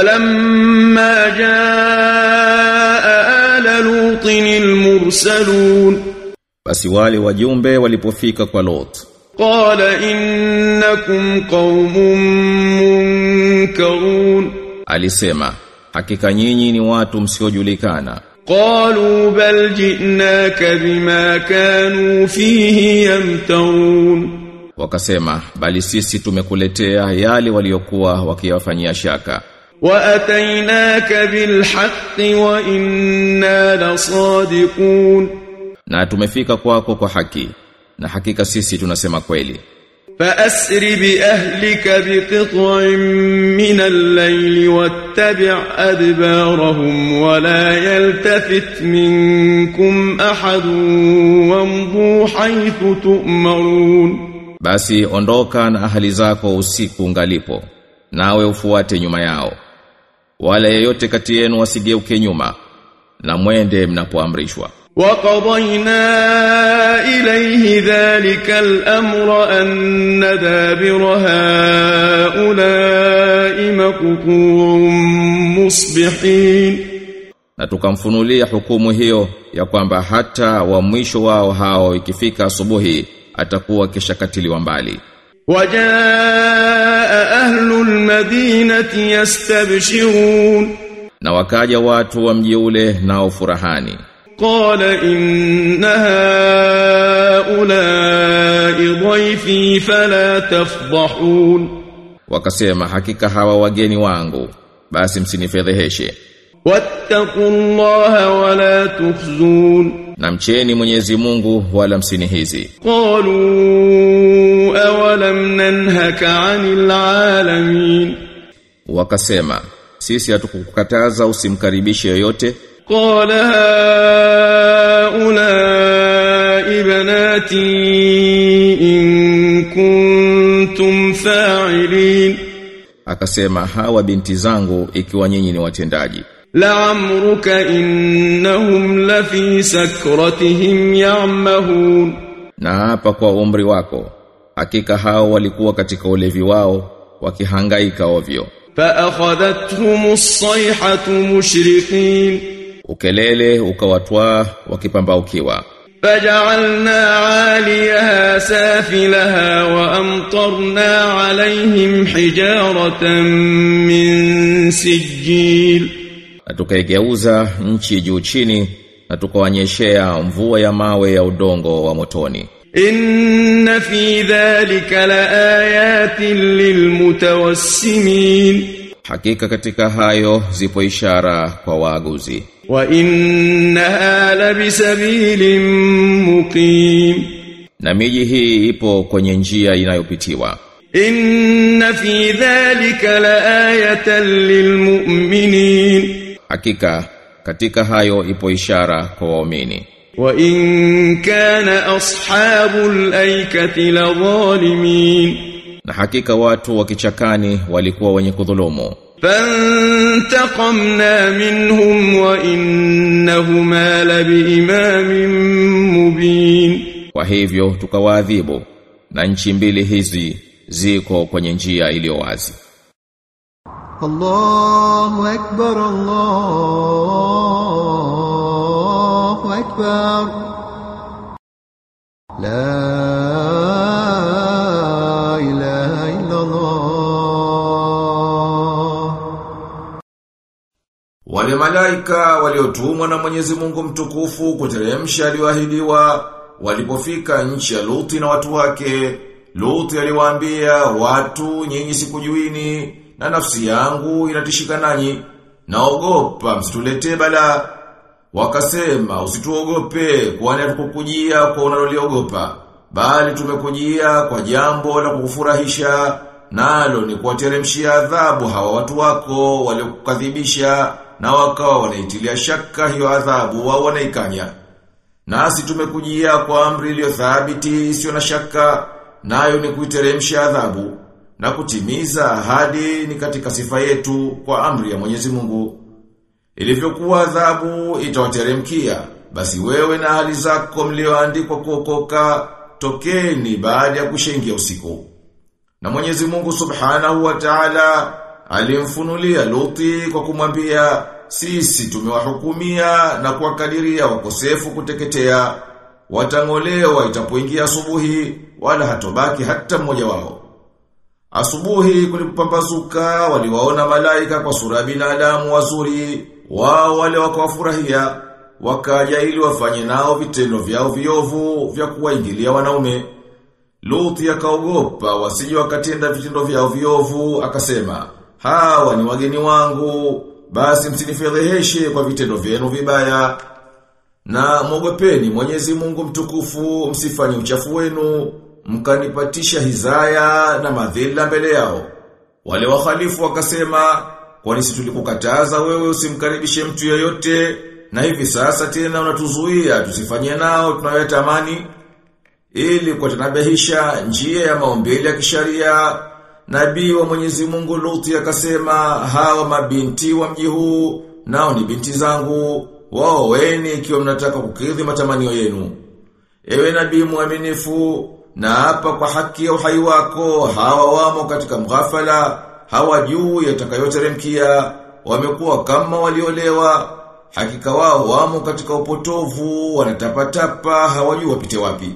فلما جاء آل لوط المرسلون Basi wale wajumbe walipofika kwa Lot قال إنكم قوم منكرون alisema hakika nyinyi ni watu msiojulikana قالوا بل جئناك بما كانوا فيه يمترون wakasema bali sisi tumekuletea yale waliokuwa wakiyafanyia shaka وأتيناك بالحق وإنا لصادقون na tumefika kwako kwa haki na hakika sisi tunasema kweli فأسر بأهلك بقطع من الليل واتبع أدبارهم ولا يلتفت منكم أحد وامضوا حيث تؤمرون basi ondoka na ahali zako usiku ngalipo nawe ufuate nyuma yao wala yeyote kati yenu wasigeuke nyuma na mwende mnapoamrishwa وقضينا إليه ذلك الأمر أن دابر هؤلاء مقطوع مصبحين na tukamfunulia hukumu hiyo ya kwamba hata wa mwisho wao hao ikifika asubuhi atakuwa kishakatiliwa mbali wajaa ahlu almadinati yastabshirun na wakaja watu wa mji ule nao furahani. qala inna haulai dhaifi fala tafdhahun wakasema hakika hawa wageni wangu basi msinifedheheshe. wattaqullaha wala tukhzun na mcheni Mwenyezi Mungu wala msinihizi qalu awalam nanhaka anil alamin. Wakasema sisi hatukukataza usimkaribishe yoyote. Qala una ibnati in kuntum fa'ilin akasema hawa binti zangu ikiwa nyinyi ni watendaji. Laamruka innahum lafi sakratihim yamahun. Na hapa kwa umri wako hakika hao walikuwa katika ulevi wao wakihangaika ovyo. Fa akhadhathumus sayhatu mushriqin. Ukelele ukawatwaa wakipambaukiwa. فجعلنا عاليها سافلها وأمطرنا عليهم حجارة من سجيل na tukaigeuza nchi juu chini na tukawanyeshea mvua ya mawe ya udongo wa motoni إن في ذلك لآيات للمتوسمين Hakika katika hayo zipo ishara kwa waaguzi. Wa innaha labisabilin muqim. Na miji hii ipo kwenye njia inayopitiwa. Inna fi dhalika laayatan lilmu'minin. Hakika katika hayo ipo ishara kwa waumini. Wa in kana ashabul aikati la na hakika watu wa kichakani walikuwa wenye kudhulumu فانتقمنا منهم وإنهما لبإمام مبين kwa hivyo tukawaadhibu na nchi mbili hizi ziko kwenye njia iliyo wazi الله أكبر الله أكبر لا malaika waliotumwa na Mwenyezi Mungu mtukufu kuteremsha aliyoahidiwa. Walipofika nchi ya Luti na watu wake Luti aliwaambia watu nyinyi sikujuini na nafsi yangu inatishika nanyi. Naogopa msituletee bala wakasema usituogope kwani hatukukujia kwa unaloliogopa bali tumekujia kwa jambo la kukufurahisha nalo ni kuwateremshia adhabu hawa watu wako waliokukadhibisha na wakawa wanaitilia shaka hiyo adhabu wao wanaikanya. Nasi tumekujia kwa amri iliyo thabiti isiyo na shaka nayo ni kuiteremsha adhabu na kutimiza ahadi ni katika sifa yetu kwa amri ya Mwenyezi Mungu. Ilivyokuwa adhabu itawateremkia basi wewe na hali zako mlioandikwa kuokoka tokeni baada ya kushengia usiku. Na Mwenyezi Mungu Subhanahu wa Ta'ala alimfunulia Luti kwa kumwambia sisi tumewahukumia na kuwakadiria wakosefu kuteketea. Watangolewa itapoingia asubuhi wala hatobaki hata mmoja wao. Asubuhi kulipopambazuka waliwaona malaika kwa sura ya binadamu wazuri wao wale wakawafurahia. Wakaja ili wafanye nao vitendo vyao viovu vya kuwaingilia wanaume. Luthi akaogopa wasije wakatenda vitendo vyao viovu akasema hawa ni wageni wangu. Basi msinifedheheshe kwa vitendo vyenu vibaya. Na mwogopeni Mwenyezi Mungu mtukufu msifanye uchafu wenu mkanipatisha hizaya na madhila mbele yao. Wale wakhalifu wakasema kwani si tulikukataza wewe usimkaribishe mtu yoyote na hivi sasa tena unatuzuia tusifanye nao tunayotamani ili kuwatanabihisha njia ya maombele ya kisharia nabii wa Mwenyezi Mungu Luti akasema hawa mabinti wa mji huu nao ni binti zangu. Wao weni ikiwa mnataka kukidhi matamanio yenu. Ewe nabii mwaminifu na hapa kwa haki ya uhai wako. Hawa wamo katika mghafala hawajui yatakayoteremkia. Wamekuwa kama waliolewa. Hakika wao wamo katika upotovu wanatapatapa hawajui wapite wapi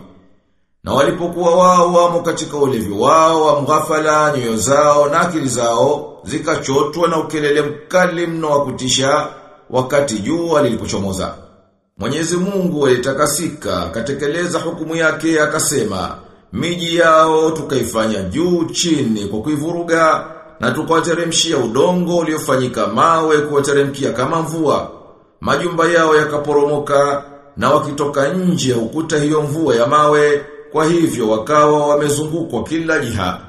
na walipokuwa wao wamo katika ulevi wao wa mghafala nyoyo zao na akili zao zikachotwa na ukelele mkali mno wa kutisha wakati jua lilipochomoza. Mwenyezi Mungu alitakasika akatekeleza hukumu yake akasema miji yao tukaifanya juu chini kwa kuivuruga na tukawateremshia udongo uliofanyika mawe kuwateremkia kama mvua. Majumba yao yakaporomoka na wakitoka nje ya ukuta hiyo mvua ya mawe kwa hivyo wakawa wamezungukwa kila jiha.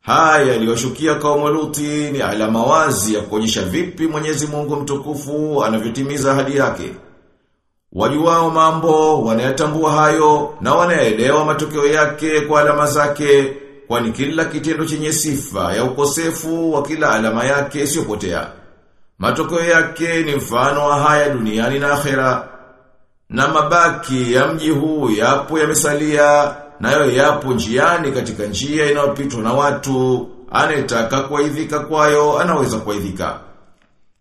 Haya yaliyoshukia kaumu Luti ni alama wazi ya kuonyesha vipi Mwenyezi Mungu mtukufu anavyotimiza ahadi yake. Wajuao mambo wanayatambua hayo na wanaelewa matokeo yake kwa alama zake kwani kila kitendo chenye sifa ya ukosefu wa kila alama yake isiyopotea. Matokeo yake ni mfano wa haya duniani na akhera. Na mabaki ya mji huu yapo yamesalia nayo yapo njiani katika njia inayopitwa na watu anayetaka kuaidhika kwayo anaweza kuaidhika.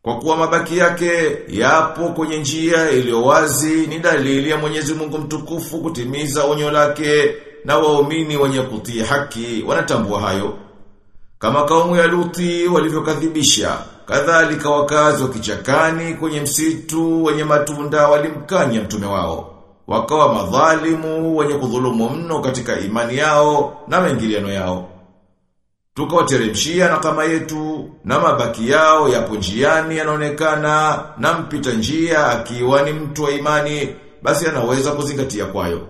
Kwa kuwa mabaki yake yapo kwenye njia iliyo wazi ni dalili ya Mwenyezi Mungu mtukufu kutimiza onyo lake na waumini wenye kutii haki wanatambua hayo. Kama kaumu ya Luti walivyokadhibisha, kadhalika wakazi wa kichakani kwenye msitu wenye matunda walimkanya mtume wao. Wakawa madhalimu wenye kudhulumu mno katika imani yao na maingiliano yao. Tukawateremshia na kama yetu na mabaki yao yapo njiani yanaonekana na mpita njia akiwa ni mtu wa imani basi anaweza kuzingatia kwayo.